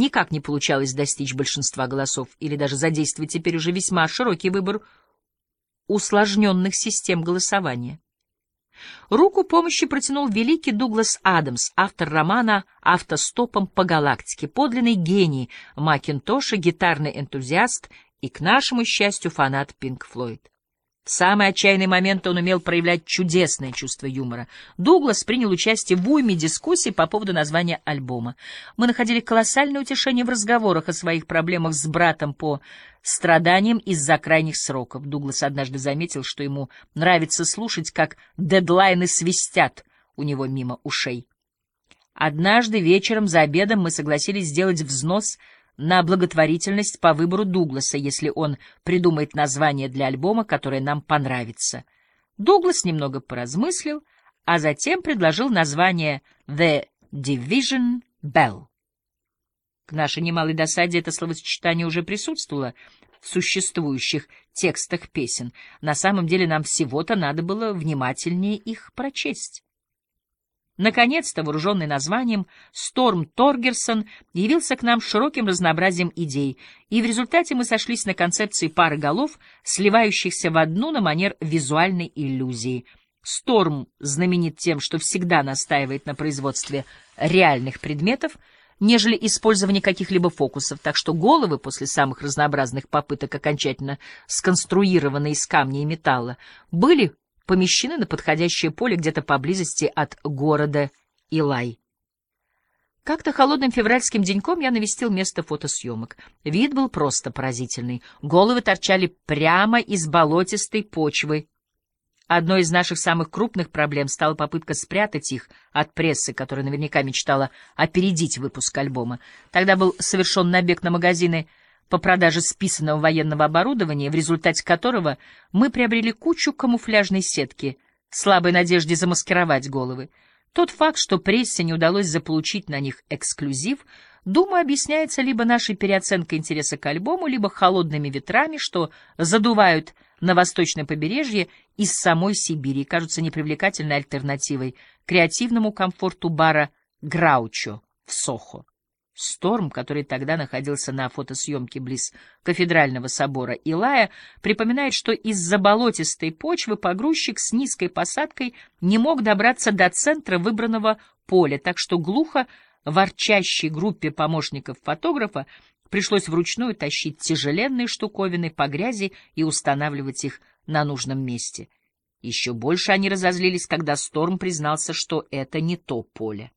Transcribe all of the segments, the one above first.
никак не получалось достичь большинства голосов или даже задействовать теперь уже весьма широкий выбор усложненных систем голосования. Руку помощи протянул великий Дуглас Адамс, автор романа «Автостопом по галактике», подлинный гений Макинтоша, гитарный энтузиаст и, к нашему счастью, фанат Пинк Флойд. В самый отчаянный момент он умел проявлять чудесное чувство юмора. Дуглас принял участие в уйме дискуссий по поводу названия альбома. Мы находили колоссальное утешение в разговорах о своих проблемах с братом по страданиям из-за крайних сроков. Дуглас однажды заметил, что ему нравится слушать, как дедлайны свистят у него мимо ушей. Однажды вечером за обедом мы согласились сделать взнос — на благотворительность по выбору Дугласа, если он придумает название для альбома, которое нам понравится. Дуглас немного поразмыслил, а затем предложил название «The Division Bell». К нашей немалой досаде это словосочетание уже присутствовало в существующих текстах песен. На самом деле нам всего-то надо было внимательнее их прочесть. Наконец-то, вооруженный названием, Сторм Торгерсон явился к нам широким разнообразием идей, и в результате мы сошлись на концепции пары голов, сливающихся в одну на манер визуальной иллюзии. Сторм знаменит тем, что всегда настаивает на производстве реальных предметов, нежели использование каких-либо фокусов, так что головы после самых разнообразных попыток, окончательно сконструированные из камня и металла, были помещены на подходящее поле где-то поблизости от города Илай. Как-то холодным февральским деньком я навестил место фотосъемок. Вид был просто поразительный. Головы торчали прямо из болотистой почвы. Одной из наших самых крупных проблем стала попытка спрятать их от прессы, которая наверняка мечтала опередить выпуск альбома. Тогда был совершен набег на магазины — по продаже списанного военного оборудования, в результате которого мы приобрели кучу камуфляжной сетки в слабой надежде замаскировать головы. Тот факт, что прессе не удалось заполучить на них эксклюзив, думаю, объясняется либо нашей переоценкой интереса к альбому, либо холодными ветрами, что задувают на восточное побережье из самой Сибири и кажутся непривлекательной альтернативой креативному комфорту бара «Граучо» в Сохо. Сторм, который тогда находился на фотосъемке близ кафедрального собора Илая, припоминает, что из-за болотистой почвы погрузчик с низкой посадкой не мог добраться до центра выбранного поля, так что глухо ворчащей группе помощников фотографа пришлось вручную тащить тяжеленные штуковины по грязи и устанавливать их на нужном месте. Еще больше они разозлились, когда Сторм признался, что это не то поле.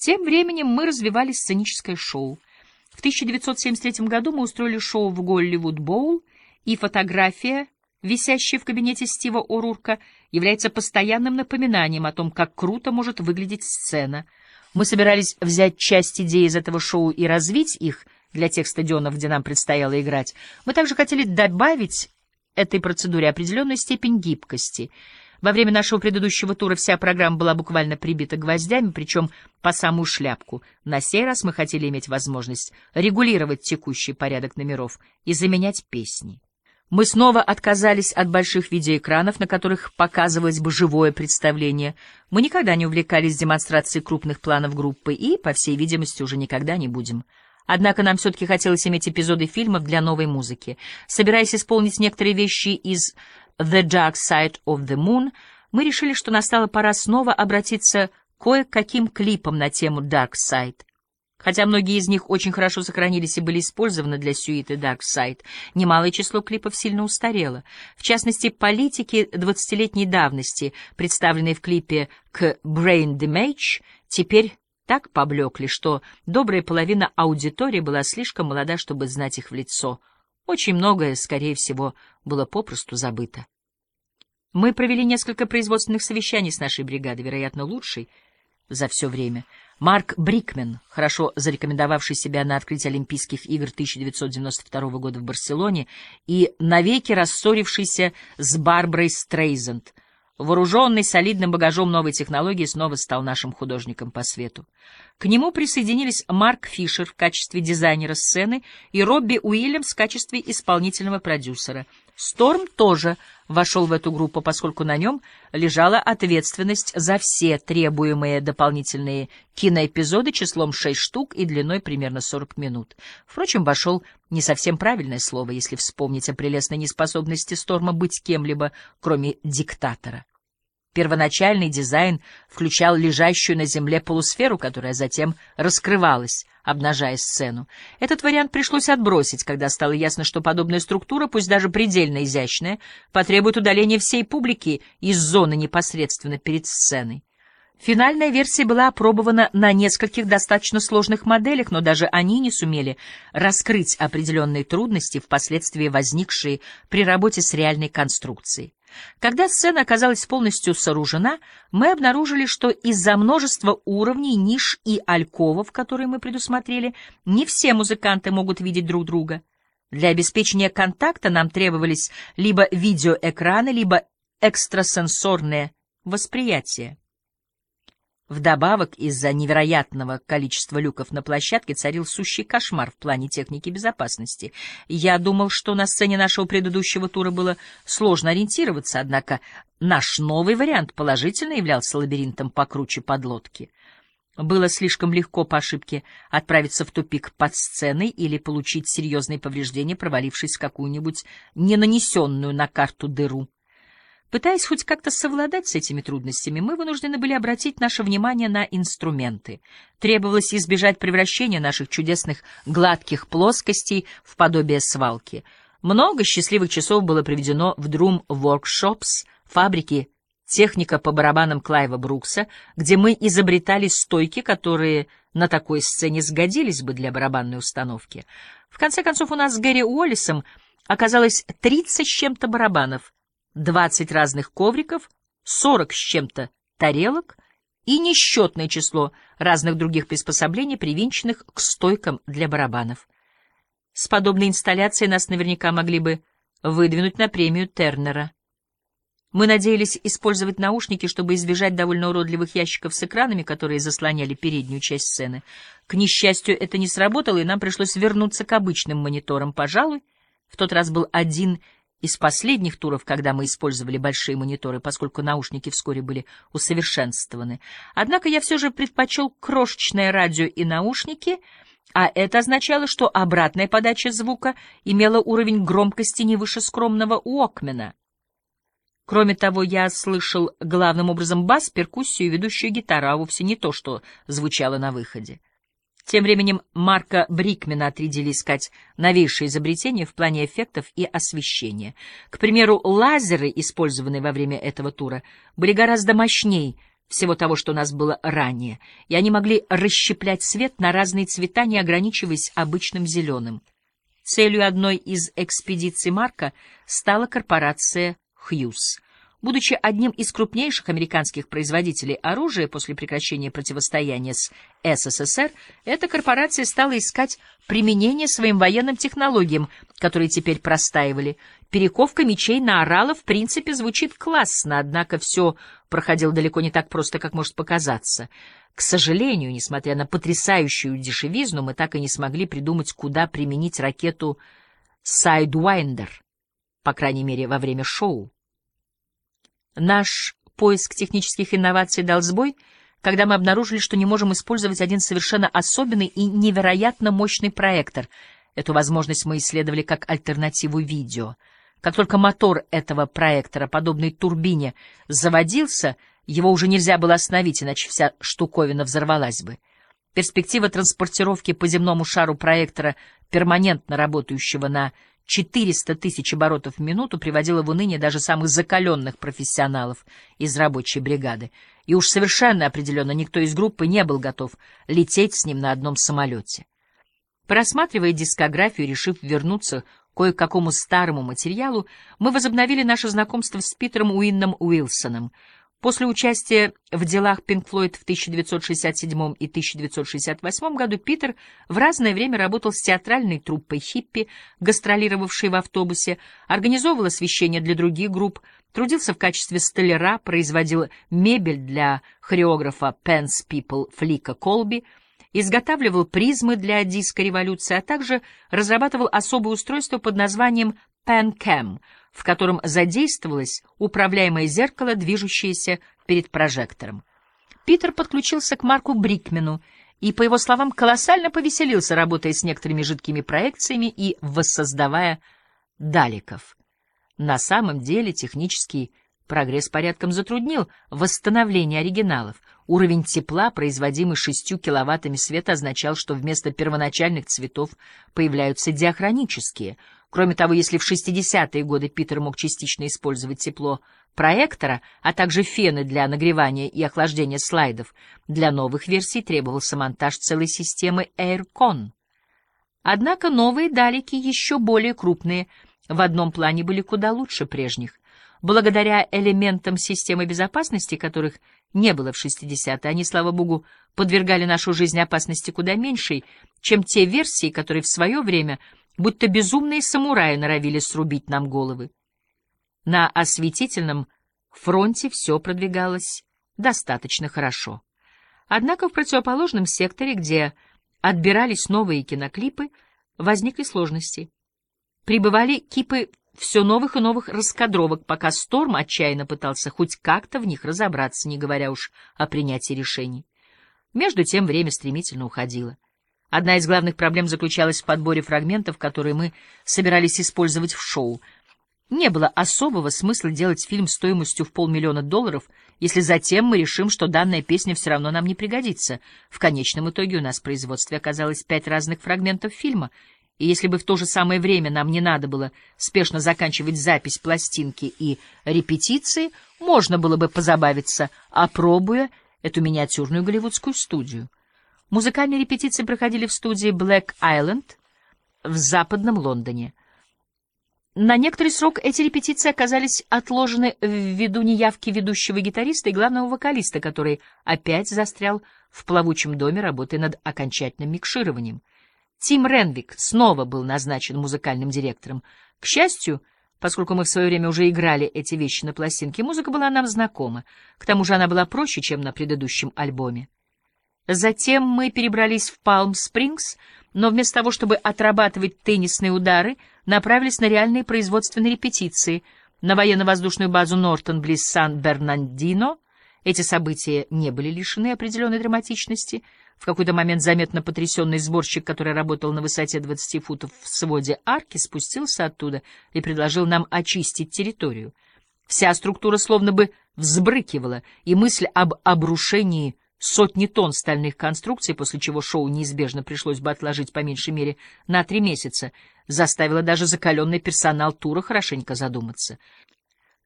Тем временем мы развивали сценическое шоу. В 1973 году мы устроили шоу в Голливуд Боул, и фотография, висящая в кабинете Стива О'Рурка, является постоянным напоминанием о том, как круто может выглядеть сцена. Мы собирались взять часть идей из этого шоу и развить их для тех стадионов, где нам предстояло играть. Мы также хотели добавить этой процедуре определенную степень гибкости — во время нашего предыдущего тура вся программа была буквально прибита гвоздями, причем по самую шляпку. На сей раз мы хотели иметь возможность регулировать текущий порядок номеров и заменять песни. Мы снова отказались от больших видеоэкранов, на которых показывалось бы живое представление. Мы никогда не увлекались демонстрацией крупных планов группы и, по всей видимости, уже никогда не будем. Однако нам все-таки хотелось иметь эпизоды фильмов для новой музыки. Собираясь исполнить некоторые вещи из The Dark Side of the Moon, мы решили, что настала пора снова обратиться кое-каким клипам на тему Dark Side. Хотя многие из них очень хорошо сохранились и были использованы для сюиты Dark Side, немалое число клипов сильно устарело. В частности, политики двадцатилетней давности, представленные в клипе к Brain Damage, теперь так поблекли, что добрая половина аудитории была слишком молода, чтобы знать их в лицо. Очень многое, скорее всего, было попросту забыто. Мы провели несколько производственных совещаний с нашей бригадой, вероятно, лучшей за все время. Марк Брикмен, хорошо зарекомендовавший себя на открытии Олимпийских игр 1992 года в Барселоне и навеки рассорившийся с Барбарой Стрейзенд — вооруженный солидным багажом новой технологии, снова стал нашим художником по свету. К нему присоединились Марк Фишер в качестве дизайнера сцены и Робби Уильямс в качестве исполнительного продюсера. Сторм тоже вошел в эту группу, поскольку на нем лежала ответственность за все требуемые дополнительные киноэпизоды числом 6 штук и длиной примерно 40 минут. Впрочем, вошел не совсем правильное слово, если вспомнить о прелестной неспособности Сторма быть кем-либо, кроме диктатора. Первоначальный дизайн включал лежащую на земле полусферу, которая затем раскрывалась, обнажая сцену. Этот вариант пришлось отбросить, когда стало ясно, что подобная структура, пусть даже предельно изящная, потребует удаления всей публики из зоны непосредственно перед сценой. Финальная версия была опробована на нескольких достаточно сложных моделях, но даже они не сумели раскрыть определенные трудности, впоследствии возникшие при работе с реальной конструкцией. Когда сцена оказалась полностью сооружена, мы обнаружили, что из-за множества уровней, ниш и альковов, которые мы предусмотрели, не все музыканты могут видеть друг друга. Для обеспечения контакта нам требовались либо видеоэкраны, либо экстрасенсорное восприятие. Вдобавок, из-за невероятного количества люков на площадке царил сущий кошмар в плане техники безопасности. Я думал, что на сцене нашего предыдущего тура было сложно ориентироваться, однако наш новый вариант положительно являлся лабиринтом покруче подлодки. Было слишком легко по ошибке отправиться в тупик под сценой или получить серьезные повреждения, провалившись в какую-нибудь ненанесенную на карту дыру. Пытаясь хоть как-то совладать с этими трудностями, мы вынуждены были обратить наше внимание на инструменты. Требовалось избежать превращения наших чудесных гладких плоскостей в подобие свалки. Много счастливых часов было приведено в Drum Workshops, фабрики техника по барабанам Клайва Брукса, где мы изобретали стойки, которые на такой сцене сгодились бы для барабанной установки. В конце концов, у нас с Гэри Уоллисом оказалось 30 с чем-то барабанов — двадцать разных ковриков, сорок с чем-то тарелок и несчетное число разных других приспособлений, привинченных к стойкам для барабанов. С подобной инсталляцией нас наверняка могли бы выдвинуть на премию Тернера. Мы надеялись использовать наушники, чтобы избежать довольно уродливых ящиков с экранами, которые заслоняли переднюю часть сцены. К несчастью, это не сработало, и нам пришлось вернуться к обычным мониторам. Пожалуй, в тот раз был один из последних туров, когда мы использовали большие мониторы, поскольку наушники вскоре были усовершенствованы. Однако я все же предпочел крошечное радио и наушники, а это означало, что обратная подача звука имела уровень громкости не выше скромного Уокмена. Кроме того, я слышал главным образом бас, перкуссию и ведущую гитару, а вовсе не то, что звучало на выходе. Тем временем Марка Брикмена отрядили искать новейшие изобретения в плане эффектов и освещения. К примеру, лазеры, использованные во время этого тура, были гораздо мощнее всего того, что у нас было ранее, и они могли расщеплять свет на разные цвета, не ограничиваясь обычным зеленым. Целью одной из экспедиций Марка стала корпорация «Хьюз», Будучи одним из крупнейших американских производителей оружия после прекращения противостояния с СССР, эта корпорация стала искать применение своим военным технологиям, которые теперь простаивали. Перековка мечей на орала в принципе звучит классно, однако все проходило далеко не так просто, как может показаться. К сожалению, несмотря на потрясающую дешевизну, мы так и не смогли придумать, куда применить ракету Sidewinder, по крайней мере, во время шоу. Наш поиск технических инноваций дал сбой, когда мы обнаружили, что не можем использовать один совершенно особенный и невероятно мощный проектор. Эту возможность мы исследовали как альтернативу видео. Как только мотор этого проектора, подобный турбине, заводился, его уже нельзя было остановить, иначе вся штуковина взорвалась бы. Перспектива транспортировки по земному шару проектора, перманентно работающего на 400 тысяч оборотов в минуту приводило в уныние даже самых закаленных профессионалов из рабочей бригады, и уж совершенно определенно никто из группы не был готов лететь с ним на одном самолете. Просматривая дискографию, решив вернуться кое-какому старому материалу, мы возобновили наше знакомство с Питером Уинном Уилсоном — После участия в делах Pink Floyd в 1967 и 1968 году Питер в разное время работал с театральной труппой хиппи, гастролировавшей в автобусе, организовывал освещение для других групп, трудился в качестве столяра, производил мебель для хореографа Pence People Флика Колби, изготавливал призмы для диско-революции, а также разрабатывал особое устройство под названием PanCam — в котором задействовалось управляемое зеркало, движущееся перед прожектором. Питер подключился к Марку Брикмену и, по его словам, колоссально повеселился, работая с некоторыми жидкими проекциями и воссоздавая далеков. На самом деле технический прогресс порядком затруднил восстановление оригиналов. Уровень тепла, производимый шестью киловаттами света, означал, что вместо первоначальных цветов появляются диахронические. Кроме того, если в 60-е годы Питер мог частично использовать тепло проектора, а также фены для нагревания и охлаждения слайдов, для новых версий требовался монтаж целой системы AirCon. Однако новые далеки, еще более крупные, в одном плане были куда лучше прежних. Благодаря элементам системы безопасности, которых не было в 60-е, они, слава богу, подвергали нашу жизнь опасности куда меньшей, чем те версии, которые в свое время будто безумные самураи норовили срубить нам головы. На осветительном фронте все продвигалось достаточно хорошо. Однако в противоположном секторе, где отбирались новые киноклипы, возникли сложности. Прибывали кипы все новых и новых раскадровок, пока Сторм отчаянно пытался хоть как-то в них разобраться, не говоря уж о принятии решений. Между тем время стремительно уходило. Одна из главных проблем заключалась в подборе фрагментов, которые мы собирались использовать в шоу — не было особого смысла делать фильм стоимостью в полмиллиона долларов, если затем мы решим, что данная песня все равно нам не пригодится. В конечном итоге у нас в производстве оказалось пять разных фрагментов фильма, и если бы в то же самое время нам не надо было спешно заканчивать запись пластинки и репетиции, можно было бы позабавиться, опробуя эту миниатюрную голливудскую студию. Музыкальные репетиции проходили в студии Black Island в западном Лондоне — на некоторый срок эти репетиции оказались отложены ввиду неявки ведущего гитариста и главного вокалиста, который опять застрял в плавучем доме, работая над окончательным микшированием. Тим Ренвик снова был назначен музыкальным директором. К счастью, поскольку мы в свое время уже играли эти вещи на пластинке, музыка была нам знакома. К тому же она была проще, чем на предыдущем альбоме. Затем мы перебрались в Палм-Спрингс, но вместо того, чтобы отрабатывать теннисные удары, направились на реальные производственные репетиции на военно-воздушную базу Нортон близ Сан-Бернандино. Эти события не были лишены определенной драматичности. В какой-то момент заметно потрясенный сборщик, который работал на высоте 20 футов в своде арки, спустился оттуда и предложил нам очистить территорию. Вся структура словно бы взбрыкивала, и мысль об обрушении сотни тонн стальных конструкций, после чего шоу неизбежно пришлось бы отложить по меньшей мере на три месяца, заставило даже закаленный персонал тура хорошенько задуматься.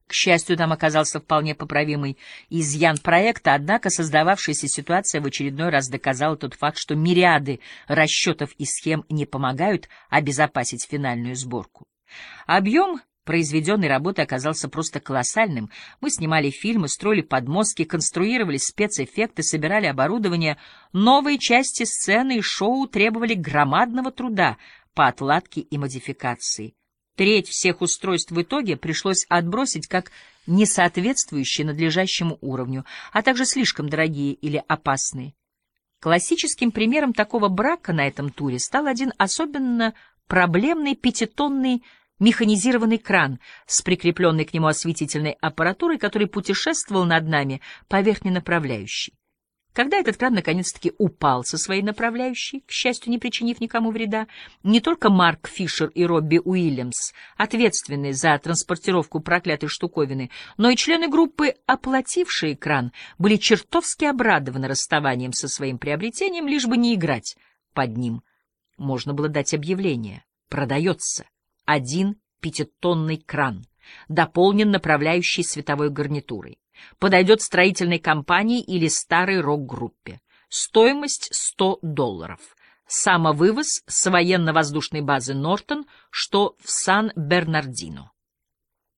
К счастью, там оказался вполне поправимый изъян проекта, однако создававшаяся ситуация в очередной раз доказала тот факт, что мириады расчетов и схем не помогают обезопасить финальную сборку. Объем Произведенной работы оказался просто колоссальным. Мы снимали фильмы, строили подмостки, конструировали спецэффекты, собирали оборудование. Новые части сцены и шоу требовали громадного труда по отладке и модификации. Треть всех устройств в итоге пришлось отбросить как несоответствующие надлежащему уровню, а также слишком дорогие или опасные. Классическим примером такого брака на этом туре стал один особенно проблемный пятитонный механизированный кран с прикрепленной к нему осветительной аппаратурой, который путешествовал над нами по верхней направляющей. Когда этот кран наконец-таки упал со своей направляющей, к счастью, не причинив никому вреда, не только Марк Фишер и Робби Уильямс, ответственные за транспортировку проклятой штуковины, но и члены группы, оплатившие кран, были чертовски обрадованы расставанием со своим приобретением, лишь бы не играть под ним. Можно было дать объявление. Продается один пятитонный кран, дополнен направляющей световой гарнитурой. Подойдет строительной компании или старой рок-группе. Стоимость 100 долларов. Самовывоз с военно-воздушной базы Нортон, что в Сан-Бернардино.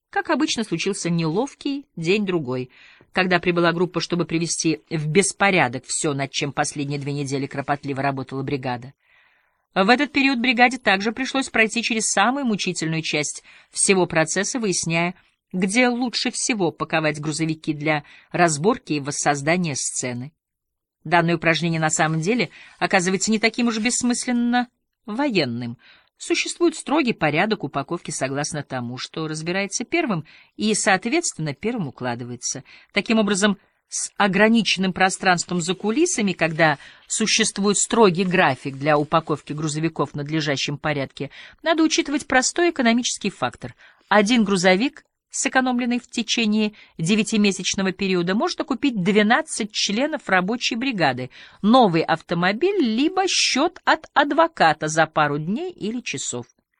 Как обычно, случился неловкий день-другой, когда прибыла группа, чтобы привести в беспорядок все, над чем последние две недели кропотливо работала бригада. В этот период бригаде также пришлось пройти через самую мучительную часть всего процесса, выясняя, где лучше всего паковать грузовики для разборки и воссоздания сцены. Данное упражнение на самом деле оказывается не таким уж бессмысленно военным. Существует строгий порядок упаковки согласно тому, что разбирается первым и, соответственно, первым укладывается. Таким образом, с ограниченным пространством за кулисами, когда существует строгий график для упаковки грузовиков в надлежащем порядке, надо учитывать простой экономический фактор. Один грузовик, сэкономленный в течение девятимесячного периода, можно купить 12 членов рабочей бригады, новый автомобиль, либо счет от адвоката за пару дней или часов.